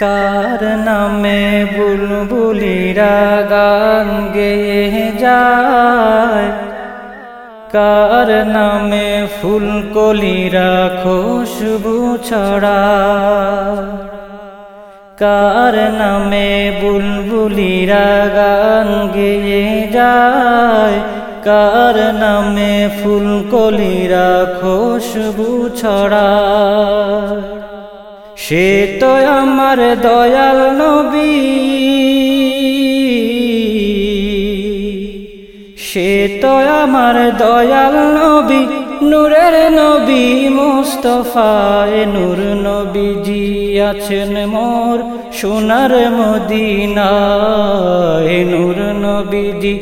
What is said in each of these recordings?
কার নামে বুলবুলিরা গান গেয়ে যায়? কার নামে ফুলকলিরা খুশবু ছড়া কার নামে বুলবুলিরা গান গেয়ে যায়? কার নামে ফুলকলিরা খুশবু ছড়া সে তো আমার দয়াল নবী। সে তো আমার দয়াল নবী, নূরের নবী মুস্তফায় নূর নবীজি আছেন মোর সোনার মদিনায়। নূর নবীজি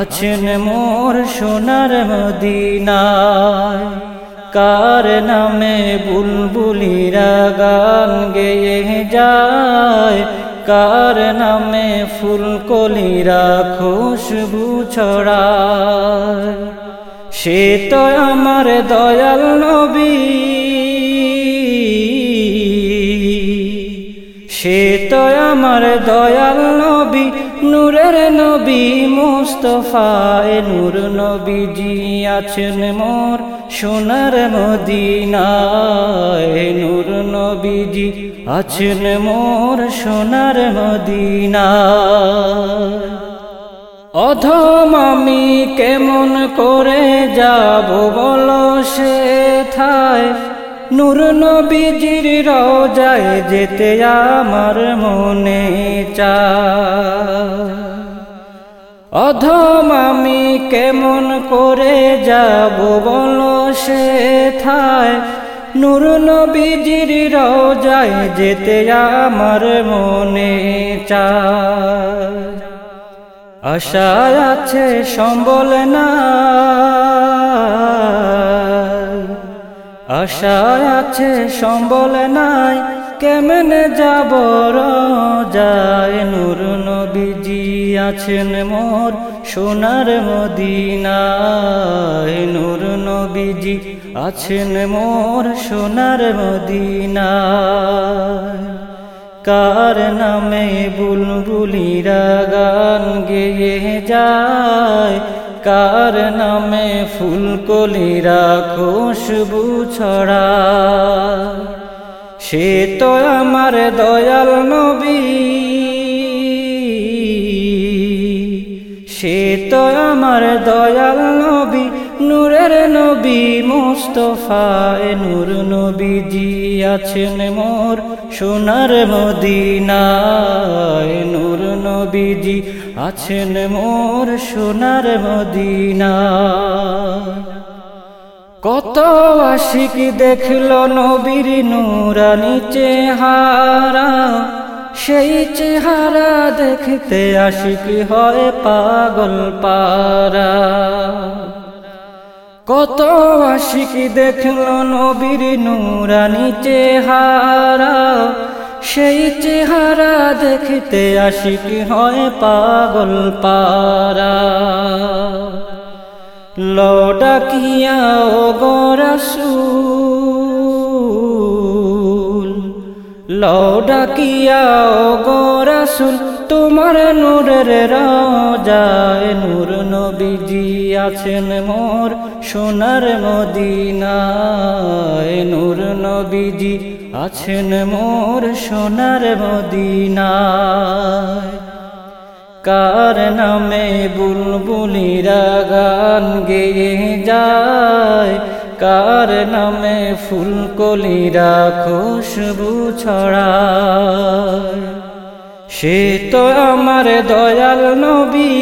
আছেন মোর সোনার মদিনায়। কার নামে বুলবুলিরা গান গেয়ে যায়। কার নামে ফুলকলিরা খুশবু ছড়ায়। সে তো আমার দয়াল নবী। সে তো আমার দয়াল নবী। নূরের নবী মুস্তফায় নূর নবীজি আছেন মোর সোনার মদিনায়। নূর নবীজি আছেন মোর সোনার মদিনায়। অধম আমি কেমন করে যাব বল সে থায় নূর নবীজির রোজায় যেতে আমার মনে চা অধম আমি কেমন করে যাব বলো সে থায় নূর নবীজির রোজায় যেতে আমার মনে চা আশায় আছে সম্বল না আশায় আছে সম্বল নাই। কেমনে যাব যায় নূর নবীজি আছেন মোর সোনার মদিনায়। নূর নবীজি আছেন মোর সোনার মদিনায়। কার নামে বুলবুলিরা গান গেয়ে যায়? কার নামে ফুলকলিরা খুশবু ছড়া সে তো আমার দয়াল নবী। সে তো আমার দয়াল নবী, নূরের নবী মুস্তফায় নূর নবীজি আছেন মোর সোনার মদিনায়। নূর নবীজি আছেন মোর সোনার মদিনায়। কত আশিক দেখল নবীর নূরানি চেহারা, সেই চেহারা দেখতে আশিক হয় পাগল পারা কত আশিক দেখল নবীর নূরানি চেহারা, সেই চেহারা দেখতে আশিক হয় পাগল পারা লডাকিয়া ও গরাসুল, লডাকিয়া ও গরাসুল, তোমার নূরের রাজায় নূর নবীজি আছেন মোর সোনার মদিনায়, নূর নবীজি আছেন মোর সোনার মদিনায়। কার নামে বুলবুলিরা গান গেয়ে যায়। কার নামে ফুলকলিরা খুশবু ছড়া সে তো আমার দয়াল নবী।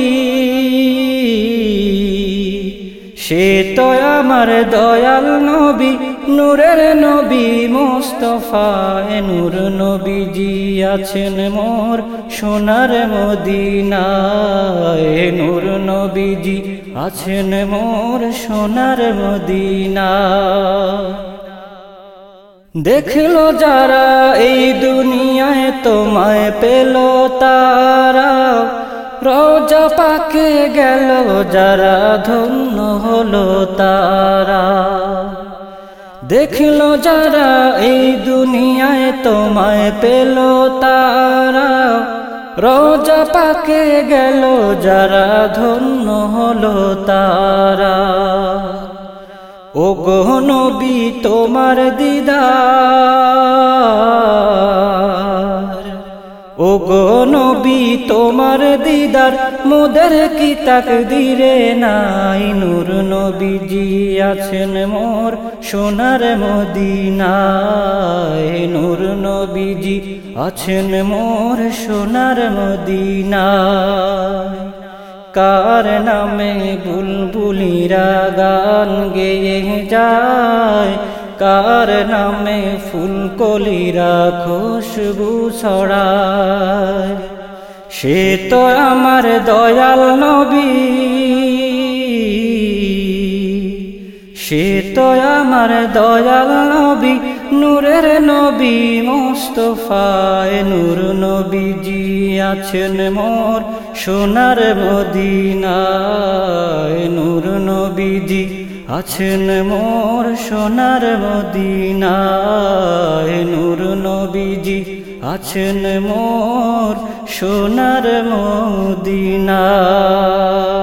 সে তো আমার দয়াল নবী, নূরের নবী মুস্তফায় নূর নবীজি আছেন মোর সোনার মদিনায়। নূর নবীজি আছেন মোর সোনার মদিনায়। দেখল যারা, এই দুনিয়ায় তোমায় পেল তারা। রোজা পাকে গেল, যারা ধন্য হলো তারা। দেখল যারা এই দুনিয়ায় তোমায় পেল তারা। রোজা পাকে গেল, যারা ধন্য হলো তারা। ও নবী, তোমার দিদার গো তোমার দিদার মোদের কি তাক দিরে নাই? নূর নবীজি আছেন মোর সোনার মদিনায়। নূর নবীজি আছেন মোর সোনার মদিনায়। কার নামে বুলবুলিরা গান গেয়ে যায়? কার নামে ফুলকলিরা খুশবু ছড়ায়? সে তো আমার দয়াল নবী। সে তো আমার দয়াল নবী, নূরের নবী মোস্তফায়। নূর নবীজি আছেন মোর সোনার মদিনায়। নূর নবীজি আছেন মোর সোনার মদিনায় নূর নবীজি। আছেন মোর সোনার মদিনায়